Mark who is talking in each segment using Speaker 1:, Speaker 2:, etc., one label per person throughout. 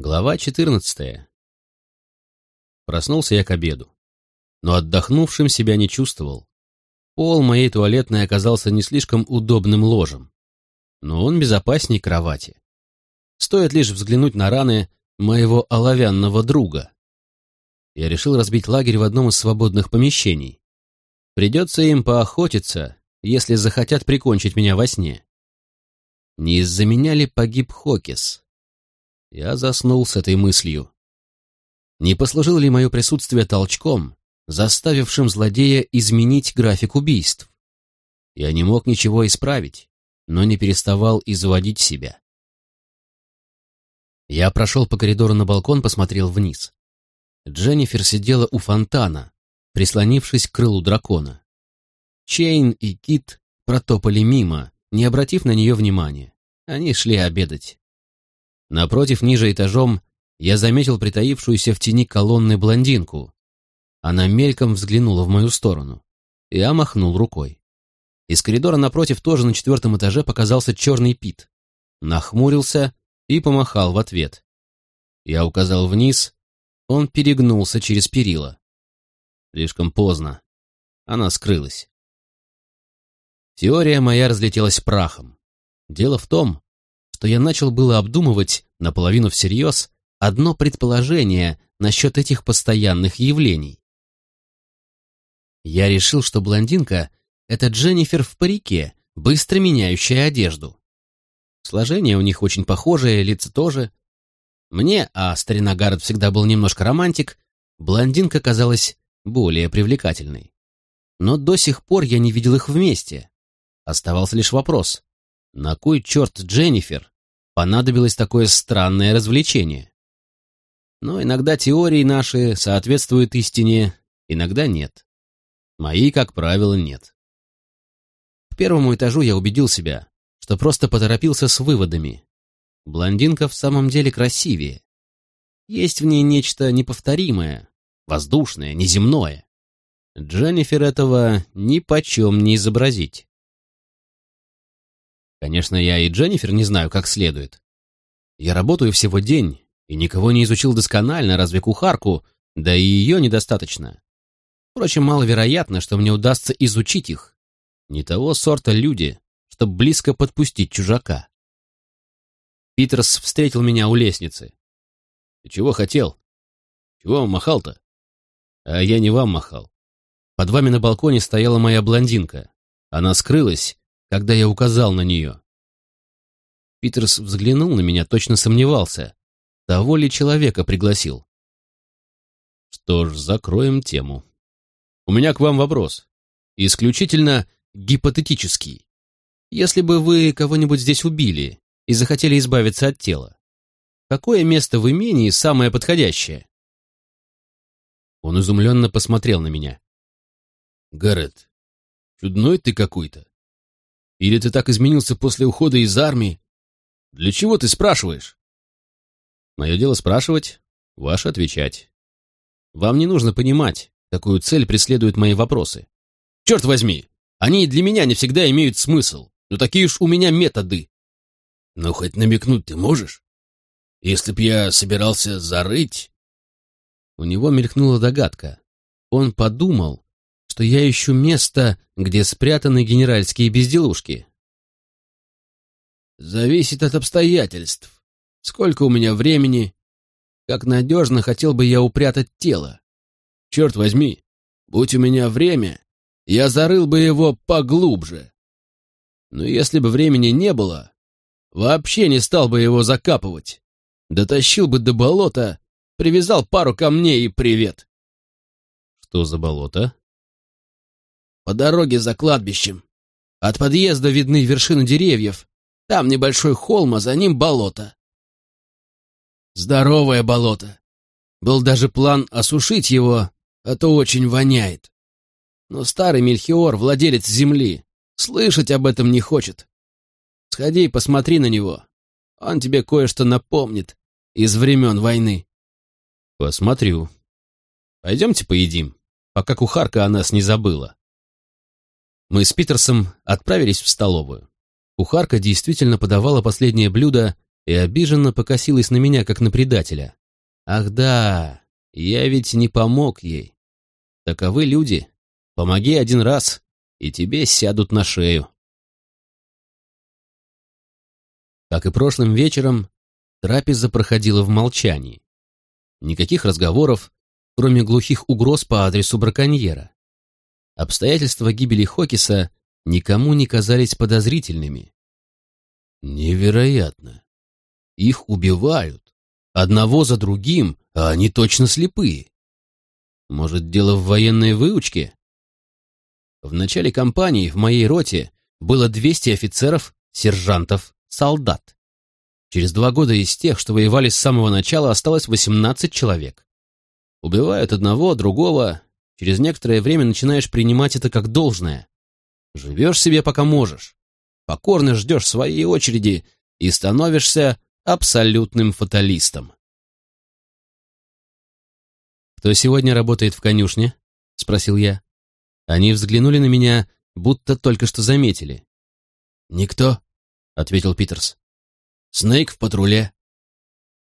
Speaker 1: Глава 14. Проснулся я к обеду, но отдохнувшим себя не чувствовал. Пол моей туалетной оказался не слишком удобным ложем, но он безопасней кровати. Стоит лишь взглянуть на раны моего оловянного друга. Я решил разбить лагерь в одном из свободных помещений. Придется им поохотиться, если захотят прикончить меня во сне. Не из-за меня ли погиб Хокис? Я заснул с этой мыслью. Не послужило ли мое присутствие толчком, заставившим злодея изменить график убийств? Я не мог ничего исправить, но не переставал изводить себя. Я прошел по коридору на балкон, посмотрел вниз. Дженнифер сидела у фонтана, прислонившись к крылу дракона. Чейн и Кит протопали мимо, не обратив на нее внимания. Они шли обедать. Напротив, ниже этажом, я заметил притаившуюся в тени колонны блондинку. Она мельком взглянула в мою сторону. Я махнул рукой. Из коридора напротив, тоже на четвертом этаже, показался черный пит. Нахмурился и помахал в ответ. Я указал вниз, он перегнулся через перила. Слишком поздно. Она скрылась. Теория моя разлетелась прахом. Дело в том, что я начал было обдумывать, наполовину всерьез, одно предположение насчет этих постоянных явлений. Я решил, что блондинка — это Дженнифер в парике, быстро меняющая одежду. Сложение у них очень похожее, лица тоже. Мне, а старина Гаррет всегда был немножко романтик, блондинка казалась более привлекательной. Но до сих пор я не видел их вместе. Оставался лишь вопрос, на кой черт Дженнифер понадобилось такое странное развлечение? Но иногда теории наши соответствуют истине, иногда нет. Мои, как правило, нет. К первому этажу я убедил себя, что просто поторопился с выводами. Блондинка в самом деле красивее. Есть в ней нечто неповторимое, воздушное, неземное. Дженнифер этого ни почем не изобразить. Конечно, я и Дженнифер не знаю как следует. Я работаю всего день и никого не изучил досконально, разве кухарку, да и ее недостаточно. Впрочем, маловероятно, что мне удастся изучить их. Не того сорта люди, чтобы близко подпустить чужака. Питерс встретил меня у лестницы. «Ты чего хотел? Чего махал-то?» «А я не вам махал. Под вами на балконе стояла моя блондинка. Она скрылась, когда я указал на нее. Питерс взглянул на меня, точно сомневался, того ли человека пригласил. Что ж, закроем тему. У меня к вам вопрос. Исключительно гипотетический. Если бы вы кого-нибудь здесь убили и захотели избавиться от тела, какое место в имении самое подходящее? Он изумленно посмотрел на меня. Гаррет, чудной ты какой-то. Или ты так изменился после ухода из армии? Для чего ты спрашиваешь? Мое дело спрашивать, ваше отвечать. Вам не нужно понимать, какую цель преследуют мои вопросы. Черт возьми, они для меня не всегда имеют смысл, но такие уж у меня методы. Ну, хоть намекнуть ты можешь? Если б я собирался зарыть... У него мелькнула догадка. Он подумал, что я ищу место, где спрятаны генеральские безделушки. Зависит от обстоятельств. Сколько у меня времени? Как надежно хотел бы я упрятать тело? Черт возьми, будь у меня время, я зарыл бы его поглубже. Но если бы времени не было, вообще не стал бы его закапывать. Дотащил бы до болота, привязал пару камней и привет. Что за болото? По дороге за кладбищем. От подъезда видны вершины деревьев. Там небольшой холм, а за ним болото. Здоровое болото. Был даже план осушить его, а то очень воняет. Но старый Мельхиор, владелец земли, слышать об этом не хочет. Сходи и посмотри на него. Он тебе кое-что напомнит из времен войны. Посмотрю. Пойдемте поедим, пока кухарка о нас не забыла. Мы с Питерсом отправились в столовую. Кухарка действительно подавала последнее блюдо и обиженно покосилась на меня, как на предателя. Ах да, я ведь не помог ей. Таковы люди. Помоги один раз, и тебе сядут на шею. Как и прошлым вечером, трапеза проходила в молчании. Никаких разговоров, кроме глухих угроз по адресу браконьера. Обстоятельства гибели Хокиса никому не казались подозрительными. Невероятно. Их убивают. Одного за другим, а они точно слепые. Может, дело в военной выучке? В начале кампании в моей роте было 200 офицеров, сержантов, солдат. Через два года из тех, что воевали с самого начала, осталось 18 человек. Убивают одного, другого. Через некоторое время начинаешь принимать это как должное. Живешь себе, пока можешь. Покорно ждешь своей очереди и становишься абсолютным фаталистом. «Кто сегодня работает в конюшне?» — спросил я. Они взглянули на меня, будто только что заметили. «Никто», — ответил Питерс. «Снейк в патруле».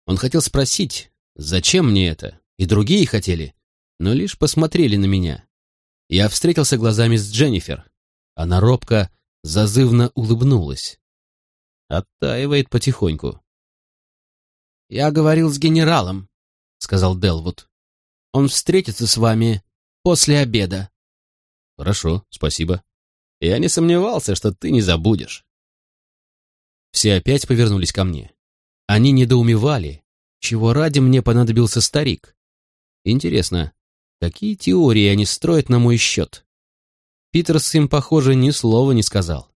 Speaker 1: Он хотел спросить, зачем мне это, и другие хотели, но лишь посмотрели на меня. Я встретился глазами с Дженнифер. Она робко, зазывно улыбнулась. Оттаивает потихоньку. «Я говорил с генералом», — сказал Делвуд. Он встретится с вами после обеда». «Хорошо, спасибо. Я не сомневался, что ты не забудешь». Все опять повернулись ко мне. Они недоумевали, чего ради мне понадобился старик. Интересно, какие теории они строят на мой счет? Питерс им, похоже, ни слова не сказал.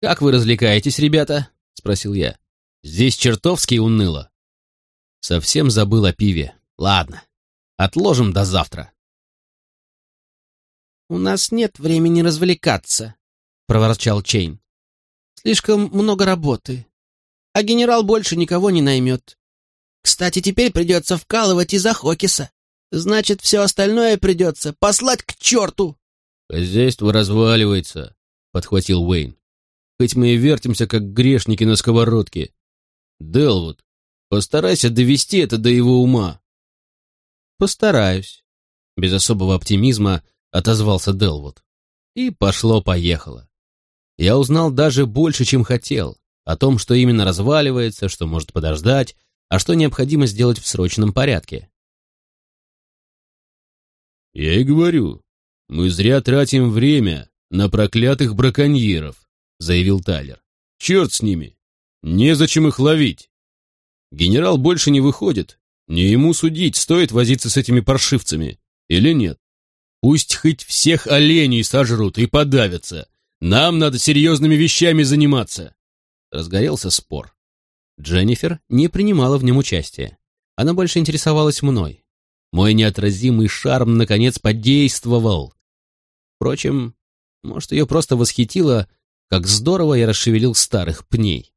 Speaker 1: «Как вы развлекаетесь, ребята?» — спросил я. «Здесь чертовски уныло». Совсем забыл о пиве. Ладно, отложим до завтра.
Speaker 2: «У нас нет времени развлекаться», — проворчал Чейн. «Слишком много работы. А генерал больше никого не наймет. Кстати, теперь придется вкалывать из-за Хокиса. Значит, все остальное придется послать к черту!»
Speaker 1: «Хозяйство разваливается», — подхватил Уэйн. «Хоть мы и вертимся, как грешники на сковородке. Делвуд, Постарайся довести это до его ума. Постараюсь. Без особого оптимизма отозвался Делвуд. И пошло-поехало. Я узнал даже больше, чем хотел, о том, что именно разваливается, что может подождать, а что необходимо сделать в срочном порядке. «Я и говорю, мы зря тратим время на проклятых браконьеров», — заявил Тайлер. «Черт с ними! Незачем их ловить!» Генерал больше не выходит. Не ему судить, стоит возиться с этими паршивцами или нет. Пусть хоть всех оленей сожрут и подавятся. Нам надо серьезными вещами заниматься. Разгорелся спор. Дженнифер не принимала в нем участия. Она больше интересовалась мной. Мой неотразимый шарм, наконец, подействовал. Впрочем, может, ее просто восхитило, как здорово я расшевелил старых пней.